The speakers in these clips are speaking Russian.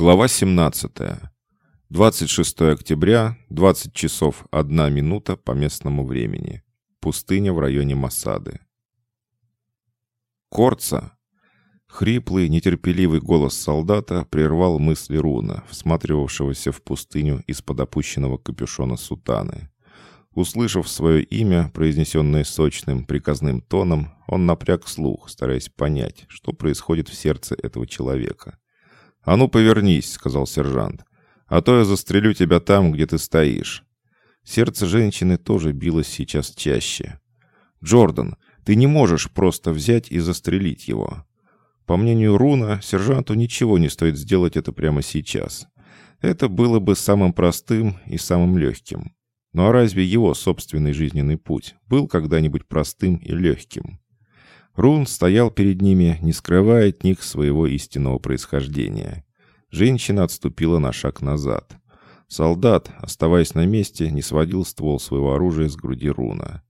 Глава 17. 26 октября, 20 часов 1 минута по местному времени. Пустыня в районе Масады. Корца! Хриплый, нетерпеливый голос солдата прервал мысли Руна, всматривавшегося в пустыню из-под опущенного капюшона сутаны. Услышав свое имя, произнесенное сочным, приказным тоном, он напряг слух, стараясь понять, что происходит в сердце этого человека. «А ну, повернись», — сказал сержант. «А то я застрелю тебя там, где ты стоишь». Сердце женщины тоже билось сейчас чаще. «Джордан, ты не можешь просто взять и застрелить его». По мнению Руна, сержанту ничего не стоит сделать это прямо сейчас. Это было бы самым простым и самым легким. Ну а разве его собственный жизненный путь был когда-нибудь простым и легким? Рун стоял перед ними, не скрывая от них своего истинного происхождения. Женщина отступила на шаг назад. Солдат, оставаясь на месте, не сводил ствол своего оружия с груди Руна.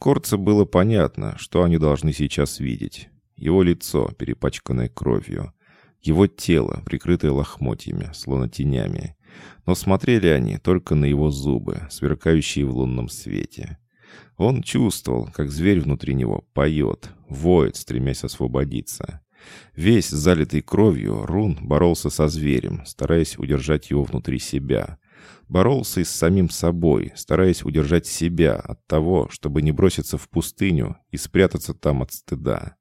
Корце было понятно, что они должны сейчас видеть. Его лицо, перепачканное кровью. Его тело, прикрытое лохмотьями, словно тенями. Но смотрели они только на его зубы, сверкающие в лунном свете. Он чувствовал, как зверь внутри него поет, воет, стремясь освободиться. Весь залитый кровью, Рун боролся со зверем, стараясь удержать его внутри себя. Боролся и с самим собой, стараясь удержать себя от того, чтобы не броситься в пустыню и спрятаться там от стыда.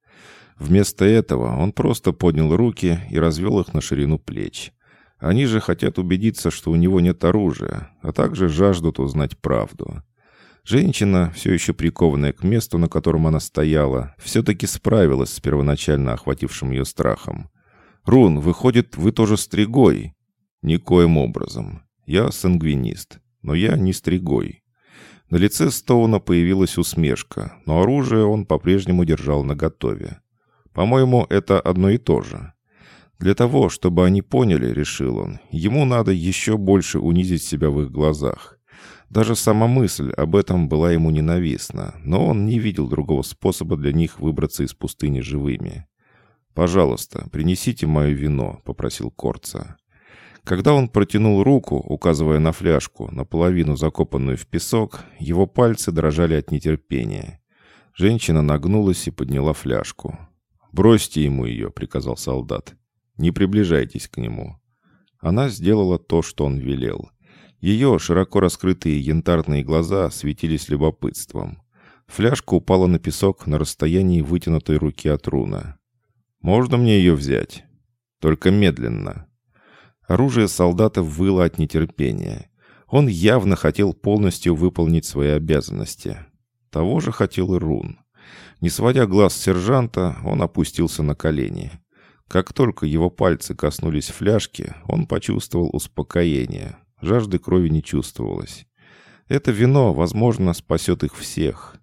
Вместо этого он просто поднял руки и развел их на ширину плеч. Они же хотят убедиться, что у него нет оружия, а также жаждут узнать правду. Женщина, все еще прикованная к месту, на котором она стояла, все-таки справилась с первоначально охватившим ее страхом. «Рун, выходит, вы тоже стригой?» «Никоим образом. Я сангвинист, но я не стригой». На лице Стоуна появилась усмешка, но оружие он по-прежнему держал наготове. «По-моему, это одно и то же». Для того, чтобы они поняли, решил он, ему надо еще больше унизить себя в их глазах. Даже сама мысль об этом была ему ненавистна, но он не видел другого способа для них выбраться из пустыни живыми. «Пожалуйста, принесите мое вино», — попросил Корца. Когда он протянул руку, указывая на фляжку, наполовину закопанную в песок, его пальцы дрожали от нетерпения. Женщина нагнулась и подняла фляжку. «Бросьте ему ее», — приказал солдат. «Не приближайтесь к нему». Она сделала то, что он велел — ее широко раскрытые янтарные глаза светились любопытством. Фляжка упала на песок на расстоянии вытянутой руки от руна. «Можно мне ее взять?» «Только медленно». Оружие солдата выло от нетерпения. Он явно хотел полностью выполнить свои обязанности. Того же хотел и Рун. Не сводя глаз сержанта, он опустился на колени. Как только его пальцы коснулись фляжки, он почувствовал успокоение. Жажды крови не чувствовалось. Это вино, возможно, спасет их всех.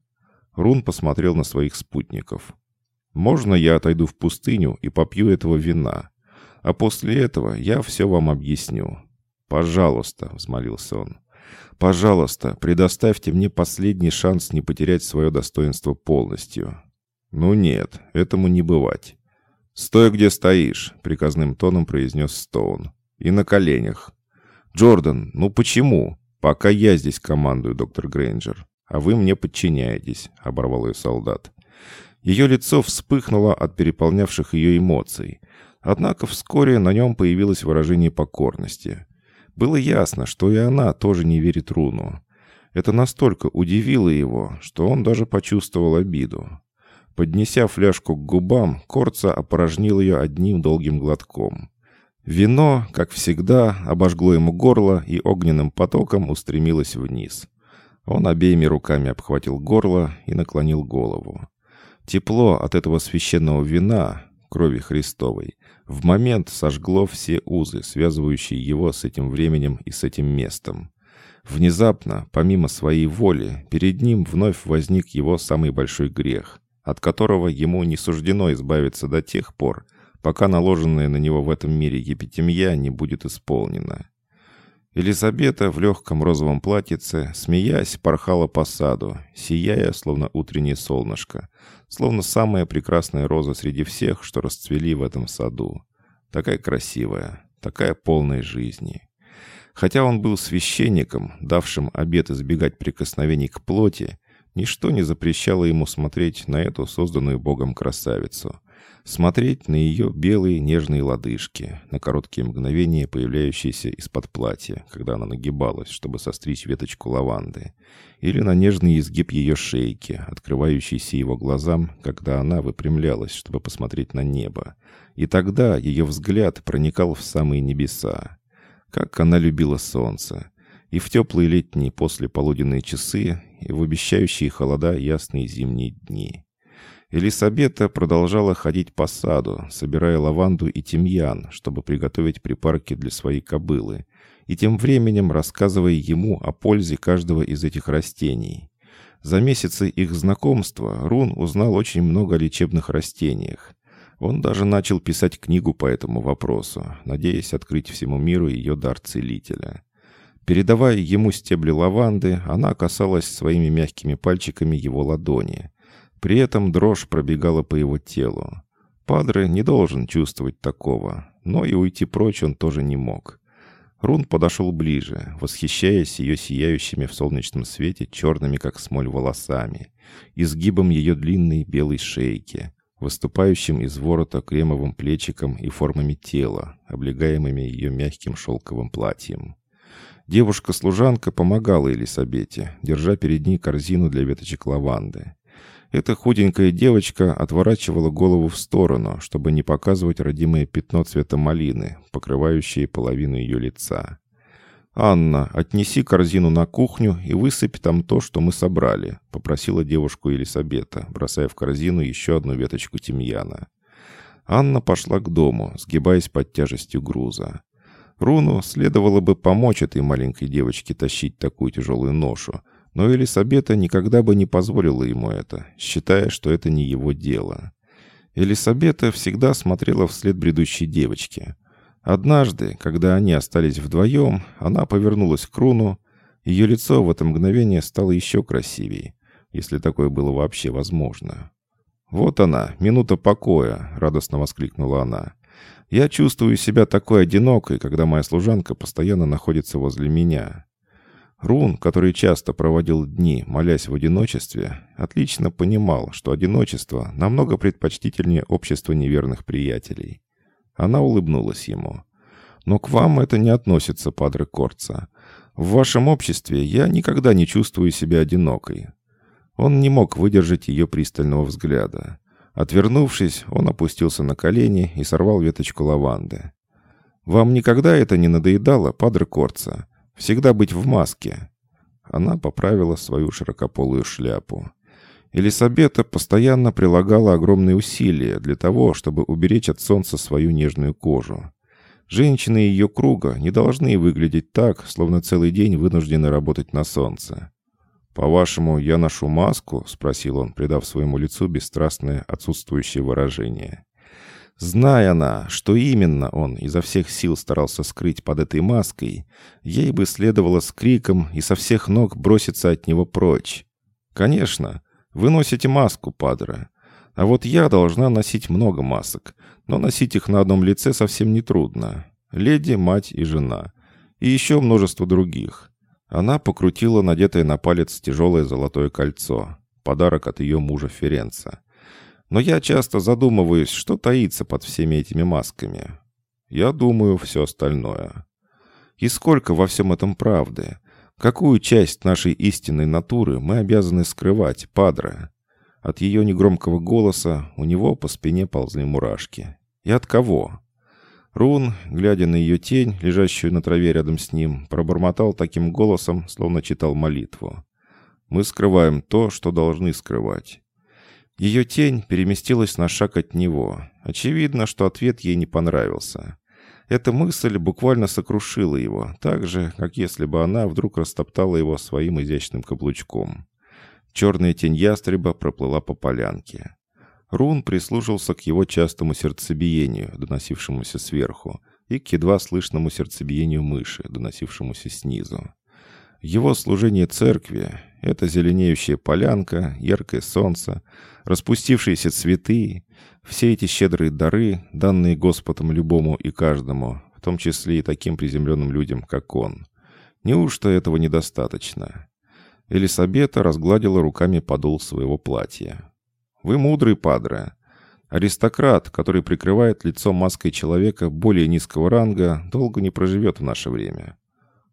Рун посмотрел на своих спутников. «Можно я отойду в пустыню и попью этого вина? А после этого я все вам объясню». «Пожалуйста», — взмолился он. «Пожалуйста, предоставьте мне последний шанс не потерять свое достоинство полностью». «Ну нет, этому не бывать». «Стой, где стоишь», — приказным тоном произнес Стоун. «И на коленях. «Джордан, ну почему? Пока я здесь командую, доктор Грейнджер, а вы мне подчиняетесь», — оборвал ее солдат. Ее лицо вспыхнуло от переполнявших ее эмоций. Однако вскоре на нем появилось выражение покорности. Было ясно, что и она тоже не верит Руну. Это настолько удивило его, что он даже почувствовал обиду. Поднеся фляжку к губам, Корца опорожнил ее одним долгим глотком. Вино, как всегда, обожгло ему горло и огненным потоком устремилось вниз. Он обеими руками обхватил горло и наклонил голову. Тепло от этого священного вина, крови Христовой, в момент сожгло все узы, связывающие его с этим временем и с этим местом. Внезапно, помимо своей воли, перед ним вновь возник его самый большой грех, от которого ему не суждено избавиться до тех пор, пока наложенная на него в этом мире епитемья не будет исполнена. Елизабета в легком розовом платьице, смеясь, порхала по саду, сияя, словно утреннее солнышко, словно самая прекрасная роза среди всех, что расцвели в этом саду. Такая красивая, такая полная жизни. Хотя он был священником, давшим обет избегать прикосновений к плоти, ничто не запрещало ему смотреть на эту созданную Богом красавицу, смотреть на ее белые нежные лодыжки, на короткие мгновения, появляющиеся из-под платья, когда она нагибалась, чтобы состричь веточку лаванды, или на нежный изгиб ее шейки, открывающийся его глазам, когда она выпрямлялась, чтобы посмотреть на небо. И тогда ее взгляд проникал в самые небеса. Как она любила солнце! И в теплые летние послеполуденные часы, и в обещающие холода ясные зимние дни. Елисабета продолжала ходить по саду, собирая лаванду и тимьян, чтобы приготовить припарки для своей кобылы, и тем временем рассказывая ему о пользе каждого из этих растений. За месяцы их знакомства Рун узнал очень много о лечебных растениях. Он даже начал писать книгу по этому вопросу, надеясь открыть всему миру ее дар целителя. Передавая ему стебли лаванды, она касалась своими мягкими пальчиками его ладони. При этом дрожь пробегала по его телу. Падре не должен чувствовать такого, но и уйти прочь он тоже не мог. Рун подошел ближе, восхищаясь ее сияющими в солнечном свете черными, как смоль, волосами, изгибом ее длинной белой шейки, выступающим из ворота кремовым плечиком и формами тела, облегаемыми ее мягким шелковым платьем. Девушка-служанка помогала Елисабете, держа перед ней корзину для веточек лаванды. Эта худенькая девочка отворачивала голову в сторону, чтобы не показывать родимое пятно цвета малины, покрывающее половину ее лица. «Анна, отнеси корзину на кухню и высыпь там то, что мы собрали», — попросила девушку Елисабета, бросая в корзину еще одну веточку тимьяна. Анна пошла к дому, сгибаясь под тяжестью груза. Руну следовало бы помочь этой маленькой девочке тащить такую тяжелую ношу, но Элисабета никогда бы не позволила ему это, считая, что это не его дело. Элисабета всегда смотрела вслед бредущей девочке. Однажды, когда они остались вдвоем, она повернулась к Руну, ее лицо в это мгновение стало еще красивее, если такое было вообще возможно. «Вот она, минута покоя!» — радостно воскликнула она. «Я чувствую себя такой одинокой, когда моя служанка постоянно находится возле меня. Рун, который часто проводил дни, молясь в одиночестве, отлично понимал, что одиночество намного предпочтительнее общества неверных приятелей. Она улыбнулась ему. «Но к вам это не относится, падре Корца. В вашем обществе я никогда не чувствую себя одинокой». Он не мог выдержать ее пристального взгляда. Отвернувшись, он опустился на колени и сорвал веточку лаванды. «Вам никогда это не надоедало, падре Корца?» Всегда быть в маске. Она поправила свою широкополую шляпу. Елисабета постоянно прилагала огромные усилия для того, чтобы уберечь от солнца свою нежную кожу. Женщины ее круга не должны выглядеть так, словно целый день вынуждены работать на солнце. «По-вашему, я ношу маску?» — спросил он, придав своему лицу бесстрастное отсутствующее выражение. Зная она, что именно он изо всех сил старался скрыть под этой маской, ей бы следовало с криком и со всех ног броситься от него прочь. «Конечно, вы носите маску, падре. А вот я должна носить много масок, но носить их на одном лице совсем не трудно. Леди, мать и жена. И еще множество других». Она покрутила надетое на палец тяжелое золотое кольцо, подарок от ее мужа Ференца. Но я часто задумываюсь, что таится под всеми этими масками. Я думаю все остальное. И сколько во всем этом правды? Какую часть нашей истинной натуры мы обязаны скрывать, падре? От ее негромкого голоса у него по спине ползли мурашки. И от кого? Рун, глядя на ее тень, лежащую на траве рядом с ним, пробормотал таким голосом, словно читал молитву. «Мы скрываем то, что должны скрывать. Ее тень переместилась на шаг от него. Очевидно, что ответ ей не понравился. Эта мысль буквально сокрушила его, так же, как если бы она вдруг растоптала его своим изящным каблучком. Черная тень ястреба проплыла по полянке. Рун прислушался к его частому сердцебиению, доносившемуся сверху, и к едва слышному сердцебиению мыши, доносившемуся снизу. Его служение церкви — это зеленеющая полянка, яркое солнце, распустившиеся цветы, все эти щедрые дары, данные Господом любому и каждому, в том числе и таким приземленным людям, как он. Неужто этого недостаточно? Элисабета разгладила руками подол своего платья. «Вы мудрый, падре. Аристократ, который прикрывает лицо маской человека более низкого ранга, долго не проживет в наше время».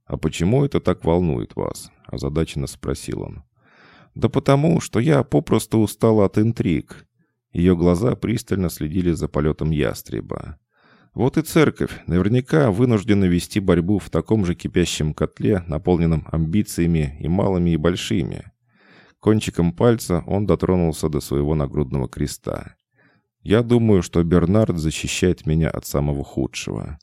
«А почему это так волнует вас?» – озадаченно спросил он. «Да потому, что я попросту устала от интриг». Ее глаза пристально следили за полетом ястреба. Вот и церковь наверняка вынуждена вести борьбу в таком же кипящем котле, наполненном амбициями и малыми, и большими. Кончиком пальца он дотронулся до своего нагрудного креста. «Я думаю, что Бернард защищает меня от самого худшего.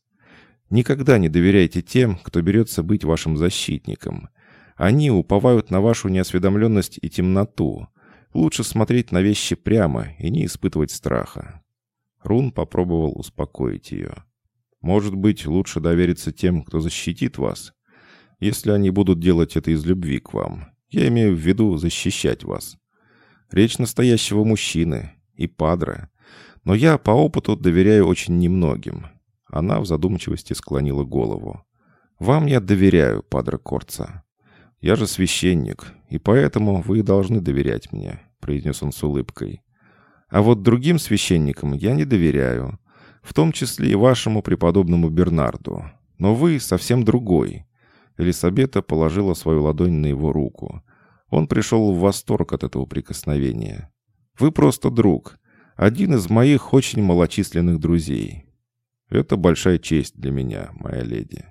Никогда не доверяйте тем, кто берется быть вашим защитником. Они уповают на вашу неосведомленность и темноту. Лучше смотреть на вещи прямо и не испытывать страха. Рун попробовал успокоить ее. «Может быть, лучше довериться тем, кто защитит вас, если они будут делать это из любви к вам. Я имею в виду защищать вас. Речь настоящего мужчины и падра. Но я по опыту доверяю очень немногим». Она в задумчивости склонила голову. «Вам я доверяю, падре Корца. Я же священник, и поэтому вы должны доверять мне», произнес он с улыбкой. А вот другим священникам я не доверяю, в том числе и вашему преподобному Бернарду. Но вы совсем другой». Элисабета положила свою ладонь на его руку. Он пришел в восторг от этого прикосновения. «Вы просто друг. Один из моих очень малочисленных друзей. Это большая честь для меня, моя леди».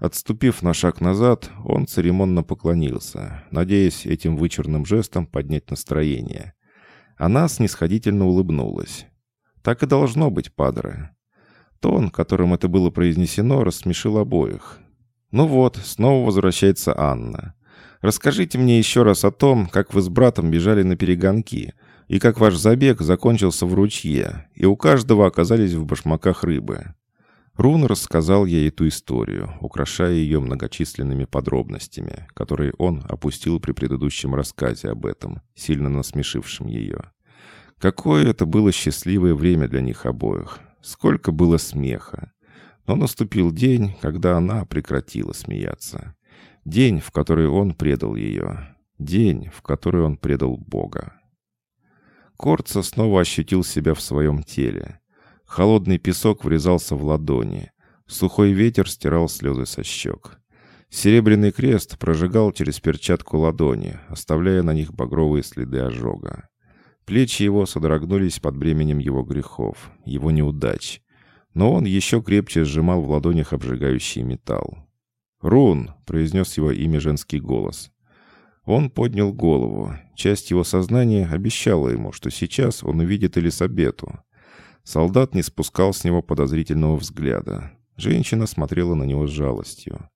Отступив на шаг назад, он церемонно поклонился, надеясь этим вычурным жестом поднять настроение. Она снисходительно улыбнулась. «Так и должно быть, падре». Тон, которым это было произнесено, рассмешил обоих. «Ну вот, снова возвращается Анна. Расскажите мне еще раз о том, как вы с братом бежали на перегонки, и как ваш забег закончился в ручье, и у каждого оказались в башмаках рыбы». Рун рассказал ей эту историю, украшая ее многочисленными подробностями, которые он опустил при предыдущем рассказе об этом, сильно насмешившем ее. Какое это было счастливое время для них обоих. Сколько было смеха. Но наступил день, когда она прекратила смеяться. День, в который он предал ее. День, в который он предал Бога. Корца снова ощутил себя в своем теле. Холодный песок врезался в ладони. Сухой ветер стирал слезы со щек. Серебряный крест прожигал через перчатку ладони, оставляя на них багровые следы ожога. Плечи его содрогнулись под бременем его грехов, его неудач. Но он еще крепче сжимал в ладонях обжигающий металл. «Рун!» — произнес его имя женский голос. Он поднял голову. Часть его сознания обещала ему, что сейчас он увидит Элисабету. Солдат не спускал с него подозрительного взгляда. Женщина смотрела на него с жалостью.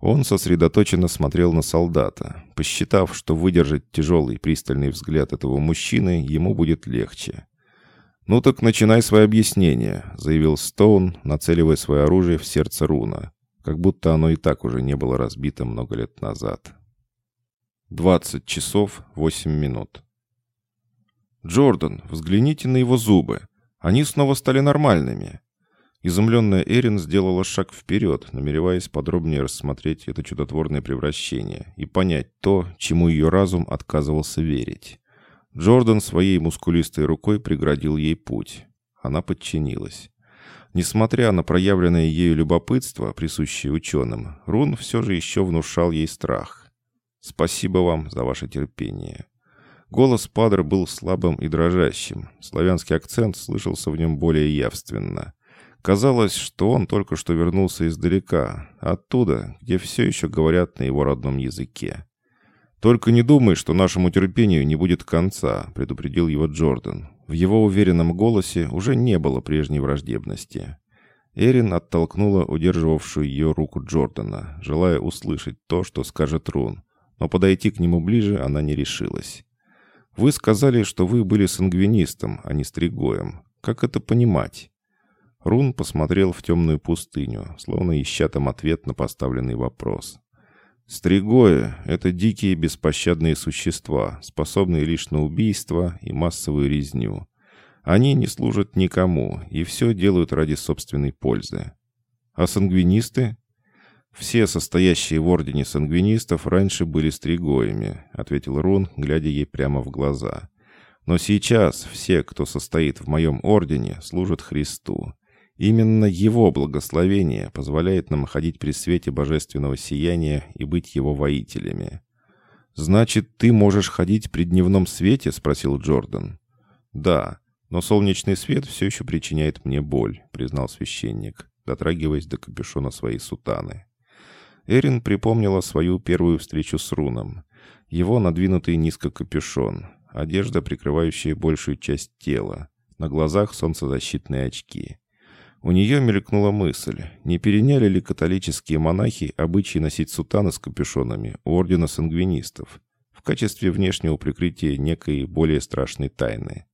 Он сосредоточенно смотрел на солдата, посчитав, что выдержать тяжелый пристальный взгляд этого мужчины ему будет легче. «Ну так начинай свои объяснения», — заявил Стоун, нацеливая свое оружие в сердце руна, как будто оно и так уже не было разбито много лет назад. 20 часов 8 минут. «Джордан, взгляните на его зубы. Они снова стали нормальными». Изумленная Эрин сделала шаг вперед, намереваясь подробнее рассмотреть это чудотворное превращение и понять то, чему ее разум отказывался верить. Джордан своей мускулистой рукой преградил ей путь. Она подчинилась. Несмотря на проявленное ею любопытство, присущее ученым, Рун все же еще внушал ей страх. «Спасибо вам за ваше терпение». Голос Падр был слабым и дрожащим. Славянский акцент слышался в нем более явственно. Казалось, что он только что вернулся издалека, оттуда, где все еще говорят на его родном языке. «Только не думай, что нашему терпению не будет конца», — предупредил его Джордан. В его уверенном голосе уже не было прежней враждебности. Эрин оттолкнула удерживавшую ее руку Джордана, желая услышать то, что скажет Рун, но подойти к нему ближе она не решилась. Вы сказали, что вы были сангвинистом, а не стригоем. Как это понимать?» Рун посмотрел в темную пустыню, словно ища там ответ на поставленный вопрос. «Стригои — это дикие беспощадные существа, способные лишь на убийство и массовую резню. Они не служат никому и все делают ради собственной пользы». А сангвинисты? Все состоящие в ордене сангвинистов раньше были стригоями, ответил Рун, глядя ей прямо в глаза. Но сейчас все, кто состоит в моем ордене, служат Христу. Именно Его благословение позволяет нам ходить при свете божественного сияния и быть Его воителями. «Значит, ты можешь ходить при дневном свете?» — спросил Джордан. «Да, но солнечный свет все еще причиняет мне боль», — признал священник, дотрагиваясь до капюшона своей сутаны. Эрин припомнила свою первую встречу с Руном. Его надвинутый низко капюшон, одежда, прикрывающая большую часть тела, на глазах солнцезащитные очки. У нее мелькнула мысль, не переняли ли католические монахи обычаи носить сутаны с капюшонами у ордена сангвинистов в качестве внешнего прикрытия некой более страшной тайны.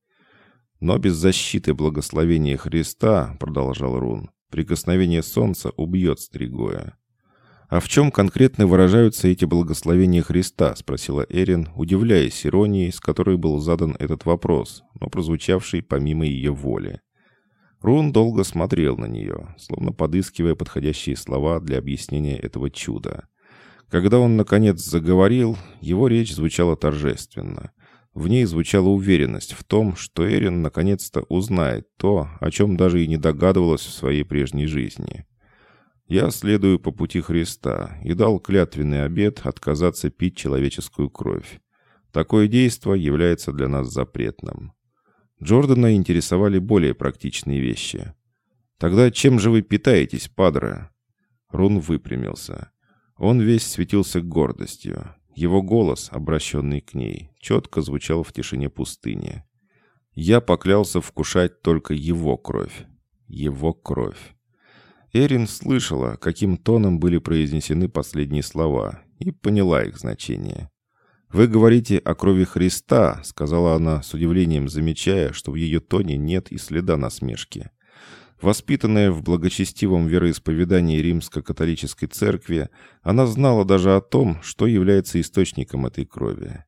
Но без защиты благословения Христа, продолжал Рун, прикосновение солнца убьет Стригоя. «А в чем конкретно выражаются эти благословения Христа?» — спросила Эрин, удивляясь иронии, с которой был задан этот вопрос, но прозвучавший помимо ее воли. Рун долго смотрел на нее, словно подыскивая подходящие слова для объяснения этого чуда. Когда он, наконец, заговорил, его речь звучала торжественно. В ней звучала уверенность в том, что Эрин наконец-то узнает то, о чем даже и не догадывалась в своей прежней жизни. «Я следую по пути Христа и дал клятвенный обет отказаться пить человеческую кровь. Такое действие является для нас запретным. Джордана интересовали более практичные вещи. «Тогда чем же вы питаетесь, падре?» Рун выпрямился. Он весь светился гордостью. Его голос, обращенный к ней, четко звучал в тишине пустыни. «Я поклялся вкушать только его кровь. Его кровь». Эрин слышала, каким тоном были произнесены последние слова, и поняла их значение. «Вы говорите о крови Христа», — сказала она с удивлением, замечая, что в ее тоне нет и следа насмешки. Воспитанная в благочестивом вероисповедании римско-католической церкви, она знала даже о том, что является источником этой крови.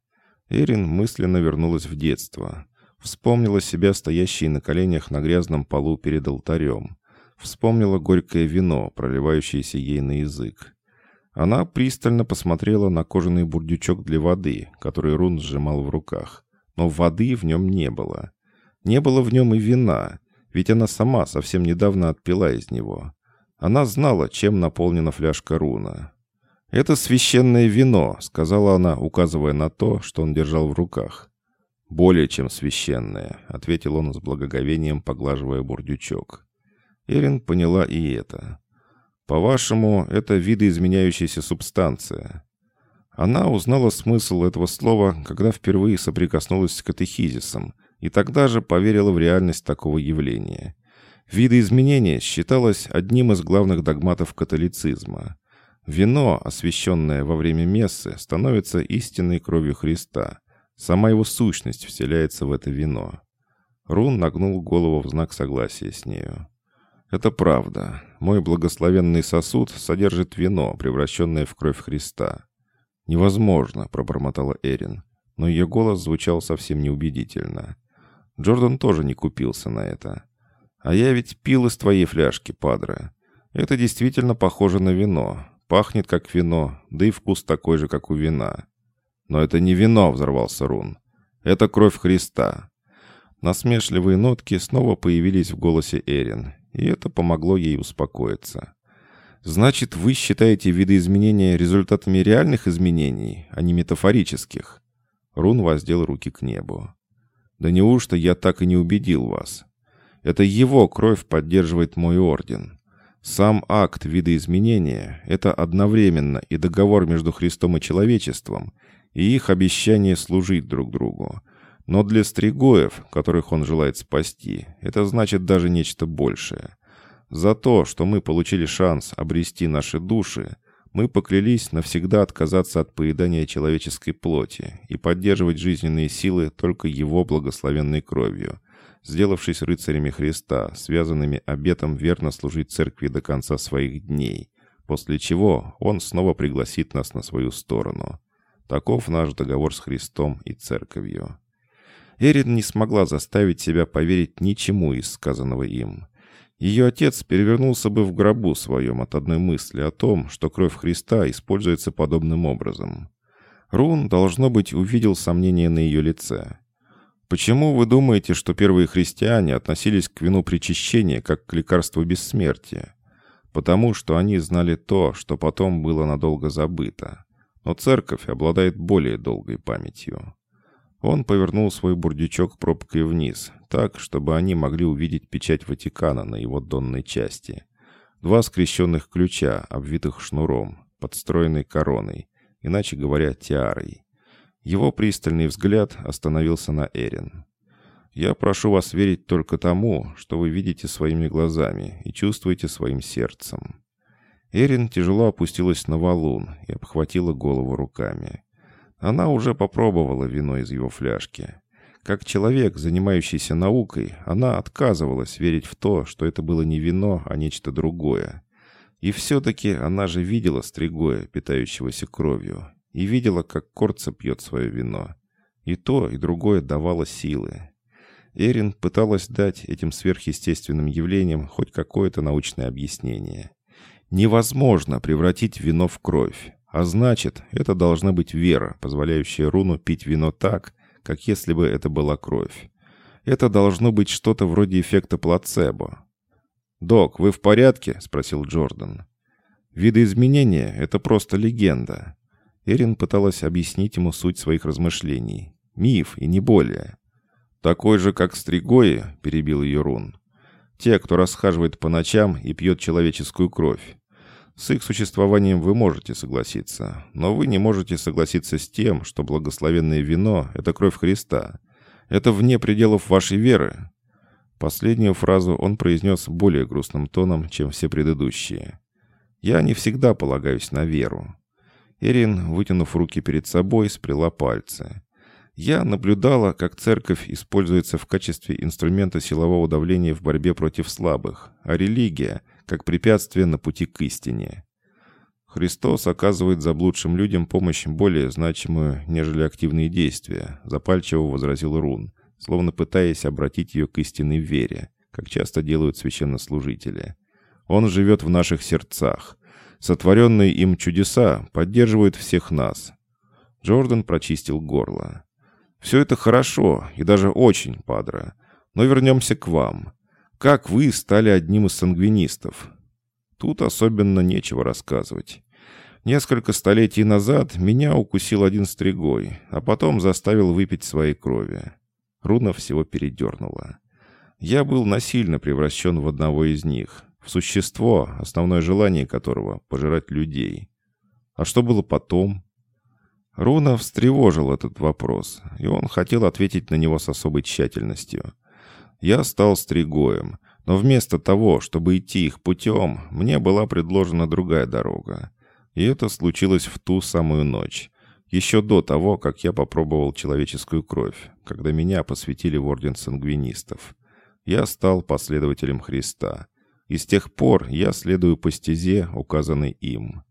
Эрин мысленно вернулась в детство. Вспомнила себя, стоящей на коленях на грязном полу перед алтарем. Вспомнила горькое вино, проливающееся ей на язык. Она пристально посмотрела на кожаный бурдючок для воды, который Рун сжимал в руках. Но воды в нем не было. Не было в нем и вина, ведь она сама совсем недавно отпила из него. Она знала, чем наполнена фляжка Руна. «Это священное вино», — сказала она, указывая на то, что он держал в руках. «Более чем священное», — ответил он с благоговением, поглаживая бурдючок. Эрин поняла и это. По-вашему, это видоизменяющаяся субстанция. Она узнала смысл этого слова, когда впервые соприкоснулась с катехизисом, и тогда же поверила в реальность такого явления. Видоизменение считалось одним из главных догматов католицизма. Вино, освященное во время мессы, становится истинной кровью Христа. Сама его сущность вселяется в это вино. Рун нагнул голову в знак согласия с нею. «Это правда. Мой благословенный сосуд содержит вино, превращенное в кровь Христа». «Невозможно», — пробормотала Эрин, но ее голос звучал совсем неубедительно. Джордан тоже не купился на это. «А я ведь пил из твоей фляжки, падре. Это действительно похоже на вино. Пахнет как вино, да и вкус такой же, как у вина». «Но это не вино», — взорвался Рун. «Это кровь Христа». Насмешливые нотки снова появились в голосе Эрин, и это помогло ей успокоиться. «Значит, вы считаете видоизменения результатами реальных изменений, а не метафорических?» Рун воздел руки к небу. «Да неужто я так и не убедил вас? Это его кровь поддерживает мой орден. Сам акт видоизменения — это одновременно и договор между Христом и человечеством, и их обещание служить друг другу. Но для стригоев, которых он желает спасти, это значит даже нечто большее. За то, что мы получили шанс обрести наши души, мы поклялись навсегда отказаться от поедания человеческой плоти и поддерживать жизненные силы только его благословенной кровью, сделавшись рыцарями Христа, связанными обетом верно служить церкви до конца своих дней, после чего он снова пригласит нас на свою сторону. Таков наш договор с Христом и церковью. Эрин не смогла заставить себя поверить ничему из сказанного им. Ее отец перевернулся бы в гробу своем от одной мысли о том, что кровь Христа используется подобным образом. Рун, должно быть, увидел сомнение на ее лице. Почему вы думаете, что первые христиане относились к вину причащения как к лекарству бессмертия? Потому что они знали то, что потом было надолго забыто. Но церковь обладает более долгой памятью. Он повернул свой бурдючок пробкой вниз, так, чтобы они могли увидеть печать Ватикана на его донной части. Два скрещенных ключа, обвитых шнуром, подстроенной короной, иначе говоря, тиарой. Его пристальный взгляд остановился на Эрин. «Я прошу вас верить только тому, что вы видите своими глазами и чувствуете своим сердцем». Эрин тяжело опустилась на валун и обхватила голову руками. Она уже попробовала вино из его фляжки. Как человек, занимающийся наукой, она отказывалась верить в то, что это было не вино, а нечто другое. И все-таки она же видела стригоя, питающегося кровью, и видела, как Корца пьет свое вино. И то, и другое давало силы. Эрин пыталась дать этим сверхъестественным явлениям хоть какое-то научное объяснение. Невозможно превратить вино в кровь. А значит, это должна быть вера, позволяющая руну пить вино так, как если бы это была кровь. Это должно быть что-то вроде эффекта плацебо. «Док, вы в порядке?» — спросил Джордан. «Видоизменение — это просто легенда». Эрин пыталась объяснить ему суть своих размышлений. «Миф, и не более». «Такой же, как стригои», — перебил ее Рун. «Те, кто расхаживает по ночам и пьет человеческую кровь. С их существованием вы можете согласиться, но вы не можете согласиться с тем, что благословенное вино — это кровь Христа. Это вне пределов вашей веры». Последнюю фразу он произнес более грустным тоном, чем все предыдущие. «Я не всегда полагаюсь на веру». Эрин, вытянув руки перед собой, сплела пальцы. «Я наблюдала, как церковь используется в качестве инструмента силового давления в борьбе против слабых, а религия — как препятствие на пути к истине. Христос оказывает заблудшим людям помощь более значимую, нежели активные действия, запальчиво возразил Рун, словно пытаясь обратить ее к истинной вере, как часто делают священнослужители. Он живет в наших сердцах. Сотворенные им чудеса поддерживают всех нас. Джордан прочистил горло. «Все это хорошо и даже очень, падре. Но вернемся к вам. Как вы стали одним из сангвинистов? Тут особенно нечего рассказывать. Несколько столетий назад меня укусил один стригой, а потом заставил выпить своей крови. Руна всего передернула. Я был насильно превращен в одного из них, в существо, основное желание которого — пожирать людей. А что было потом? Руна встревожил этот вопрос, и он хотел ответить на него с особой тщательностью. Я стал стригоем, но вместо того, чтобы идти их путем, мне была предложена другая дорога. И это случилось в ту самую ночь, еще до того, как я попробовал человеческую кровь, когда меня посвятили в орден сангвинистов. Я стал последователем Христа, и с тех пор я следую по стезе, указанной им.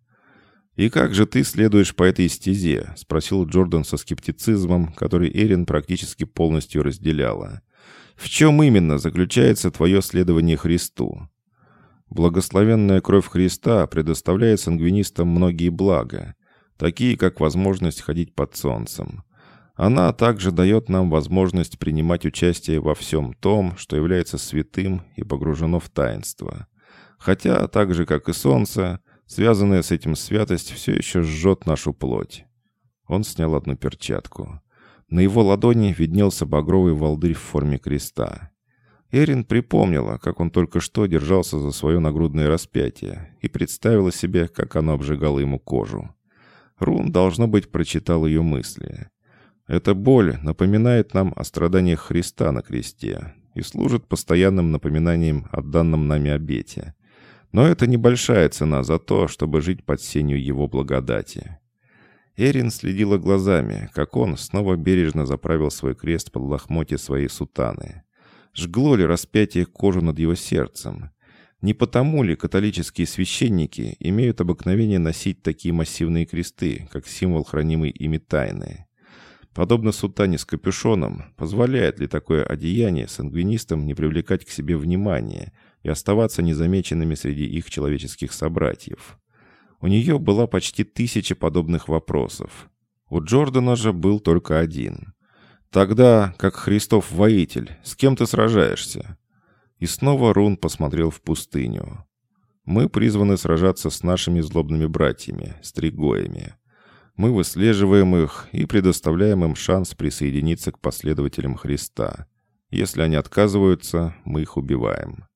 «И как же ты следуешь по этой стезе?» — спросил Джордан со скептицизмом, который Эрин практически полностью разделяла. В чем именно заключается твое следование Христу? Благословенная кровь Христа предоставляет сангвинистам многие блага, такие как возможность ходить под солнцем. Она также дает нам возможность принимать участие во всем том, что является святым и погружено в таинство. Хотя, так же как и солнце, связанная с этим святость все еще жжет нашу плоть. Он снял одну перчатку. На его ладони виднелся багровый волдырь в форме креста. Эрин припомнила, как он только что держался за свое нагрудное распятие, и представила себе, как оно обжигало ему кожу. Рун, должно быть, прочитал ее мысли. Эта боль напоминает нам о страданиях Христа на кресте и служит постоянным напоминанием о данном нами обете. Но это небольшая цена за то, чтобы жить под сенью Его благодати. Эрин следила глазами, как он снова бережно заправил свой крест под лохмотье своей сутаны. Жгло ли распятие кожу над его сердцем? Не потому ли католические священники имеют обыкновение носить такие массивные кресты, как символ хранимой ими тайны? Подобно сутане с капюшоном, позволяет ли такое одеяние сангвинистам не привлекать к себе внимания, и оставаться незамеченными среди их человеческих собратьев. У нее была почти тысяча подобных вопросов. У Джордана же был только один. «Тогда, как Христов воитель, с кем ты сражаешься?» И снова Рун посмотрел в пустыню. «Мы призваны сражаться с нашими злобными братьями, стригоями. Мы выслеживаем их и предоставляем им шанс присоединиться к последователям Христа. Если они отказываются, мы их убиваем».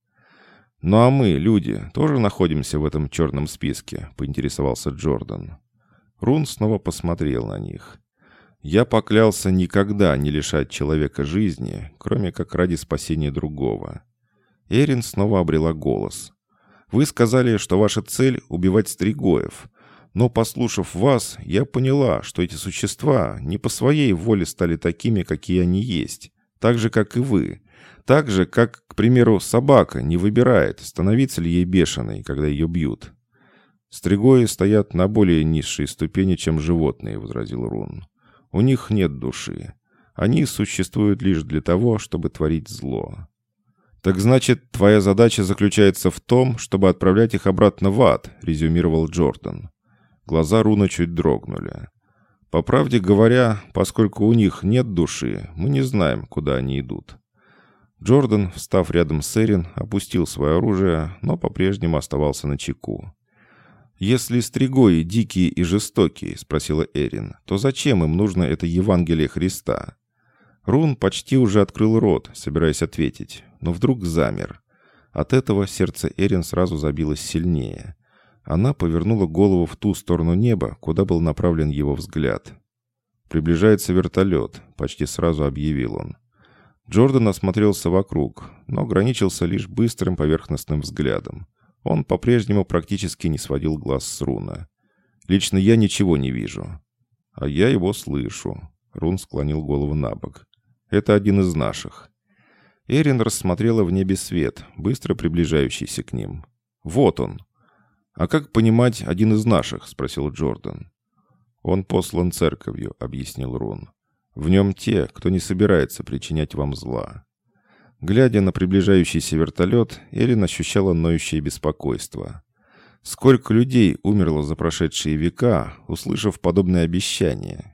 «Ну а мы, люди, тоже находимся в этом черном списке?» — поинтересовался Джордан. Рун снова посмотрел на них. «Я поклялся никогда не лишать человека жизни, кроме как ради спасения другого». Эрин снова обрела голос. «Вы сказали, что ваша цель — убивать стригоев. Но, послушав вас, я поняла, что эти существа не по своей воле стали такими, какие они есть, так же, как и вы. Так же, как, к примеру, собака не выбирает, становиться ли ей бешеной, когда ее бьют. «Стригои стоят на более низшей ступени, чем животные», — возразил Рун. «У них нет души. Они существуют лишь для того, чтобы творить зло». «Так значит, твоя задача заключается в том, чтобы отправлять их обратно в ад», — резюмировал Джордан. Глаза Руна чуть дрогнули. «По правде говоря, поскольку у них нет души, мы не знаем, куда они идут. Джордан, встав рядом с Эрин, опустил свое оружие, но по-прежнему оставался на чеку. «Если стригои дикие и жестокие», — спросила Эрин, — «то зачем им нужно это Евангелие Христа?» Рун почти уже открыл рот, собираясь ответить, но вдруг замер. От этого сердце Эрин сразу забилось сильнее. Она повернула голову в ту сторону неба, куда был направлен его взгляд. «Приближается вертолет», — почти сразу объявил он. Джордан осмотрелся вокруг, но ограничился лишь быстрым поверхностным взглядом. Он по-прежнему практически не сводил глаз с Руна. «Лично я ничего не вижу». «А я его слышу», — Рун склонил голову на бок. «Это один из наших». Эрин рассмотрела в небе свет, быстро приближающийся к ним. «Вот он!» «А как понимать один из наших?» — спросил Джордан. «Он послан церковью», — объяснил Рун. В нем те, кто не собирается причинять вам зла. Глядя на приближающийся вертолет, Эллен ощущала ноющее беспокойство. Сколько людей умерло за прошедшие века, услышав подобное обещание,